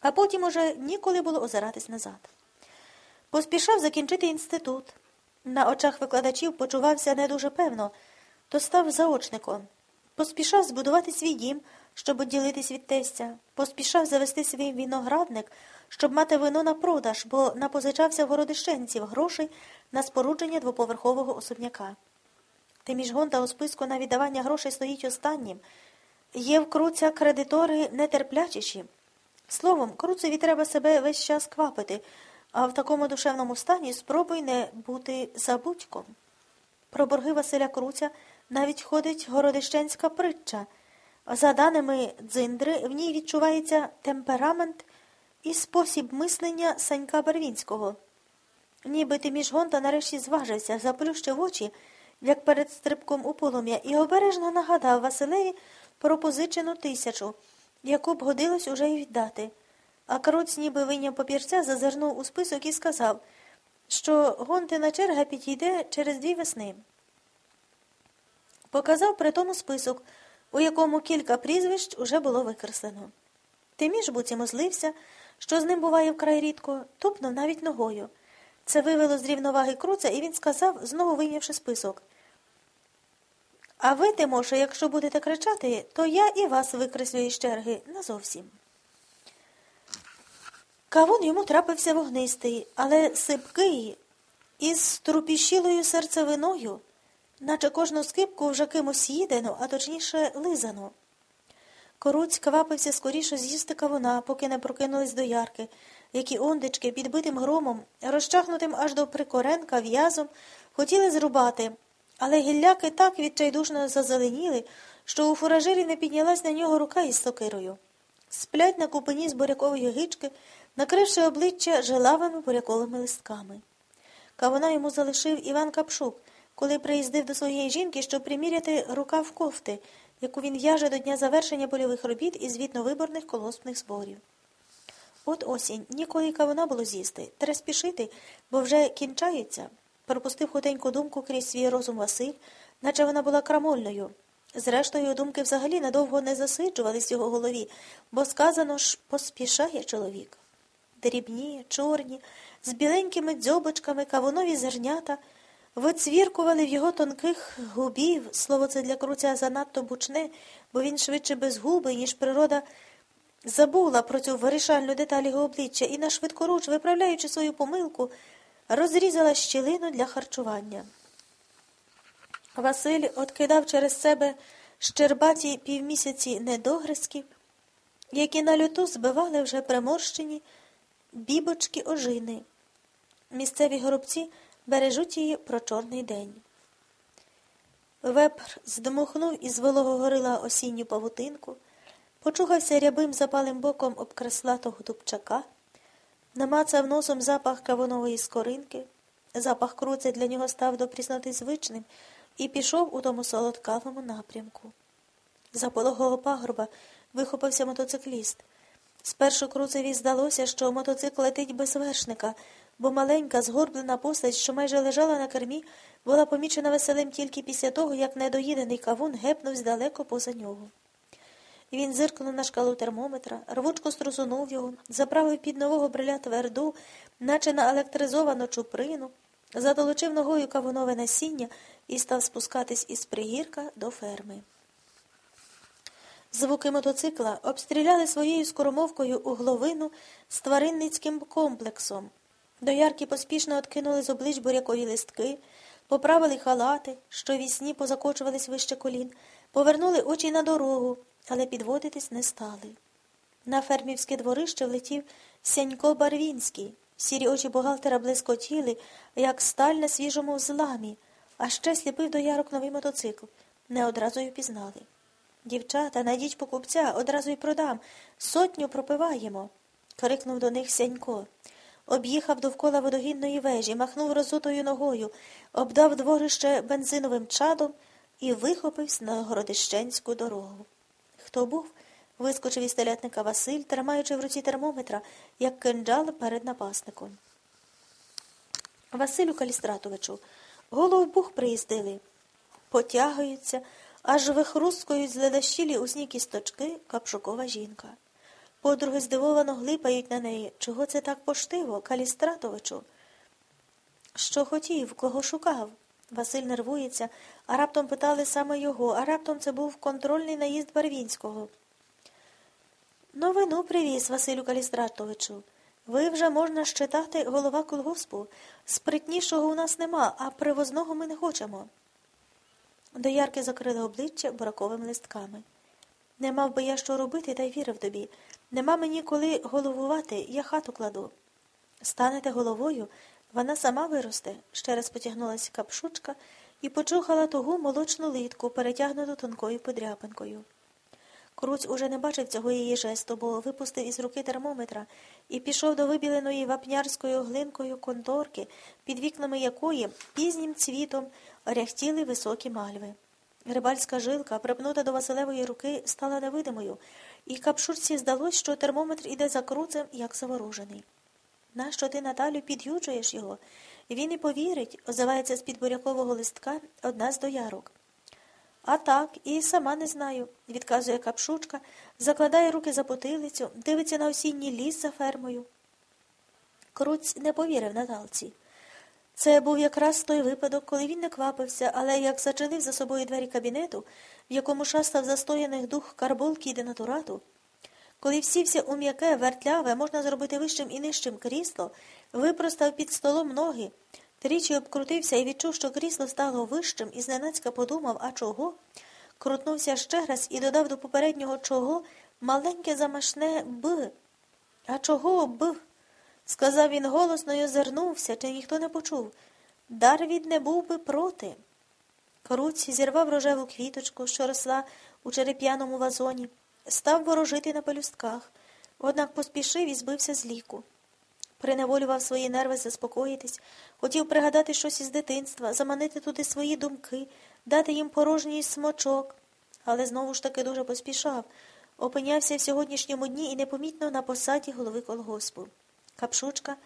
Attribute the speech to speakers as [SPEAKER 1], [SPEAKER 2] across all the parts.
[SPEAKER 1] а потім уже ніколи було озиратись назад. Поспішав закінчити інститут. На очах викладачів почувався не дуже певно, то став заочником. Поспішав збудувати свій дім, щоб відділитись від тестя, поспішав завести свій виноградник, щоб мати вино на продаж, бо напозичався в городищенців грошей на спорудження двоповерхового особняка. Тиміж гонта у списку на віддавання грошей стоїть останнім. Є в кредитори нетерплячіші. Словом, круцеві треба себе весь час квапити, а в такому душевному стані спробуй не бути забудьком. Про борги Василя Круця навіть ходить городищенська притча. За даними дзиндри, в ній відчувається темперамент і спосіб мислення Санька Барвінського. Ніби Тиміш Гонта нарешті зважився, заплющив очі, як перед стрибком у полум'я, і обережно нагадав Василеві про позичену тисячу, яку б годилось уже й віддати. А Круць ніби вийняв папірця, зазирнув у список і сказав, що Гонтина черга підійде через дві весни. Показав при тому список, у якому кілька прізвищ уже було викреслено. Тиміш буцім озлився, що з ним буває вкрай рідко, тупнув навіть ногою. Це вивело з рівноваги круця, і він сказав, знову вийнявши список. А ви, Тимоше, якщо будете кричати, то я і вас викреслю із черги назовсім. Кавун йому трапився вогнистий, але сипкий, із струпіщілою серцевиною, наче кожну скипку вже кимось їдено, а точніше лизано. Коруць квапився скоріше з'їсти кавуна, поки не прокинулись до ярки, які ондички підбитим громом, розчахнутим аж до прикоренка в'язом, хотіли зрубати, але гілляки так відчайдушно зазеленіли, що у фуражирі не піднялась на нього рука із сокирою. Сплять на купині з бурякової гички, накривши обличчя желавими буряковими листками. Кавуна йому залишив Іван Капшук, коли приїздив до своєї жінки, щоб приміряти рукав кофти, яку він в'яже до дня завершення польових робіт із звітновиборних колоспних зборів. От осінь, ніколи кавуна було з'їсти. Треба спішити, бо вже кінчається. Пропустив хутеньку думку крізь свій розум Василь, наче вона була крамольною. Зрештою, думки взагалі надовго не засиджувались в його голові, бо сказано ж поспішає чоловік. Дрібні, чорні, з біленькими дзьобочками кавунові зернята вицвіркували в його тонких губів. Слово це для круця занадто бучне, бо він швидше безгубий, ніж природа забула про цю вирішальну деталь його обличчя і на швидкоруч, виправляючи свою помилку, розрізала щілину для харчування. Василь откидав через себе щербаті півмісяці недогризків, які на люту збивали вже приморщені бібочки ожини. Місцеві горобці бережуть її про чорний день. Вепр здмухнув із волого горила осінню павутинку, почухався рябим запалим боком об креслатого дубчака, намацав носом запах кавунової скоринки, запах круця для нього став до прісноти звичним і пішов у тому солодкавому напрямку. За пологого пагорба вихопився мотоцикліст. Спершу круцеві здалося, що мотоцикл летить без вершника, бо маленька, згорблена постать, що майже лежала на кермі, була помічена веселим тільки після того, як недоїдений кавун гепнувся далеко поза нього. Він зиркнув на шкалу термометра, рвучко струсунув його, заправив під нового бриля тверду, наче на електризовану чуприну, затолочив ногою кавунове насіння і став спускатись із пригірка до ферми. Звуки мотоцикла обстріляли своєю скоромовкою угловину з тваринницьким комплексом. Доярки поспішно откинули з облич бурякові листки, поправили халати, що вісні позакочувались вище колін, повернули очі на дорогу, але підводитись не стали. На фермівське дворище влетів Сянько Барвінський. Сірі очі бухгалтера блискотіли, як сталь на свіжому зламі, а ще сліпив до ярок новий мотоцикл. Не одразу й впізнали. Дівчата, найдіть покупця, одразу й продам. Сотню пропиваємо. крикнув до них Сянько. Об'їхав довкола водогінної вежі, махнув розутою ногою, обдав дворище бензиновим чадом і вихопився на городищенську дорогу. Хто був? Вискочив із телятника Василь, тримаючи в руці термометра, як кинджал перед напасником. Василю Калістратовичу, головбух приїздили. Потягуються, аж вихрускують з ледащілі усні кісточки капшукова жінка. Подруги здивовано глипають на неї. Чого це так поштиво, Калістратовичу? Що хотів, кого шукав? Василь нервується, а раптом питали саме його, а раптом це був контрольний наїзд Барвінського. Новину привіз, Василю Калістратовичу. Ви вже можна щитати голова колгоспу. Спритнішого у нас нема, а привозного ми не хочемо. Доярки закрили обличчя бураковими листками. Не мав би я що робити, та й вірив тобі. Нема мені коли головувати, я хату кладу. Станете головою, вона сама виросте, ще раз потягнулася капшучка і почухала тугу молочну литку, перетягнуту тонкою подряпинкою. Круць уже не бачив цього її жесту, бо випустив із руки термометра і пішов до вибіленої вапнярською глинкою конторки, під вікнами якої пізнім цвітом ряхтіли високі мальви. Рибальська жилка, припнута до Василевої руки, стала невидимою, і капшурці здалось, що термометр іде за круцем, як заворожений. Нащо ти, Наталю, під'юджуєш його? Він і повірить, озивається з під бурякового листка одна з доярок. А так, і сама не знаю, відказує капшучка, закладає руки за потилицю, дивиться на осінній ліс за фермою. Круць не повірив Наталці. Це був якраз той випадок, коли він не квапився, але як зачинив за собою двері кабінету, в якому шастав застояних дух карболки і денатурату, коли всівся у м'яке, вертляве, можна зробити вищим і нижчим крісло, випростав під столом ноги, тричі обкрутився і відчув, що крісло стало вищим, і зненацька подумав, а чого? Крутнувся ще раз і додав до попереднього чого маленьке замашне Б. А чого Б? Сказав він голосно й озирнувся, чи ніхто не почув. Дарвід не був би проти. Коруць зірвав рожеву квіточку, що росла у череп'яному вазоні, став ворожити на пелюстках, однак поспішив і збився з ліку. Приневолював свої нерви заспокоїтись, хотів пригадати щось із дитинства, заманити туди свої думки, дати їм порожній смочок, але знову ж таки дуже поспішав, опинявся в сьогоднішньому дні і непомітно на посаді голови колгоспу. Капшучка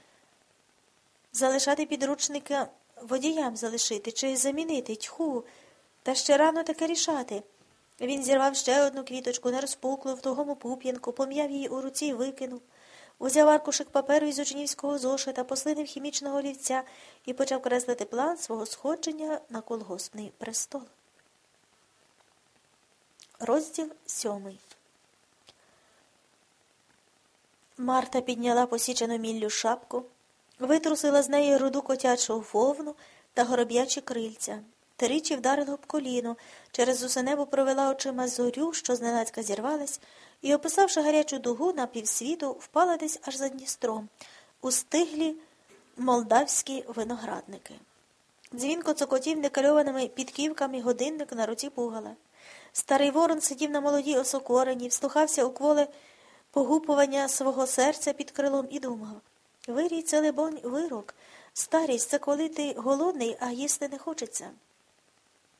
[SPEAKER 1] залишати підручника водіям залишити чи замінити тьху, та ще рано таке рішати. Він зірвав ще одну квіточку, не розпуклу в тугому пуп'янку, пом'яв її у руці і викинув. Узяв аркушик паперу із учнівського зошита, послинив хімічного олівця і почав креслити план свого сходження на колгоспний престол. Розділ сьомий. Марта підняла посічену міллю шапку, витрусила з неї руду котячу вовну та гороб'ячі крильця, тричі вдарила об коліно, через усе небо провела очима зорю, що зненацька зірвалась, і, описавши гарячу дугу на півсвіту, впала десь аж за Дністром, у стиглі молдавські виноградники. Дзвінко цокотів некальованими підківками годинник на руці пугала. Старий ворон сидів на молодій осокорені, вслухався у кволе погупування свого серця під крилом і думав Вирій це, либонь, вирок. Старість це коли ти голодний, а їсти не хочеться.